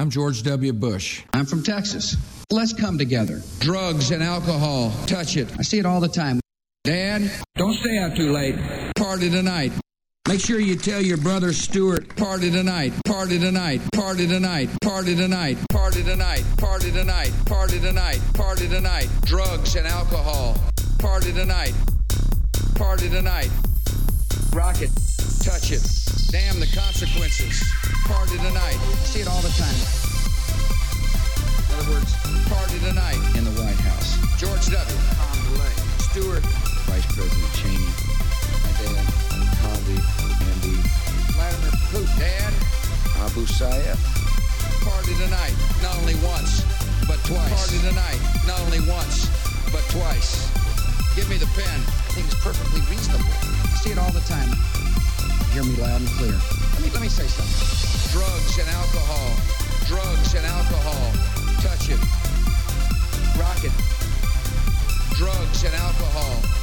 I'm George W. Bush. I'm from Texas. Let's come together. Drugs and alcohol. Touch it. I see it all the time. Dad, don't stay out too late. Party tonight. Make sure you tell your brother Stuart, party tonight, party tonight, party tonight, party tonight, party tonight, party tonight, party tonight, party tonight, drugs and alcohol, party tonight, party tonight, rock it, touch it, damn the consequences, party tonight, see it all the time. In other words, party tonight in the White House. George W. Tom DeLay. Stewart. Vice President Cheney. My dad. Condi. Andy. Vladimir Putin. Dad. Abu Sayyaf. Party tonight. Not only once, but twice. Party tonight. Not only once, but twice. Give me the pen. I think it's perfectly reasonable. See it all the time. Hear me loud and clear. Let me let me say something. Drugs and alcohol. Drugs and alcohol. Touch it. Rock it. Drugs and alcohol.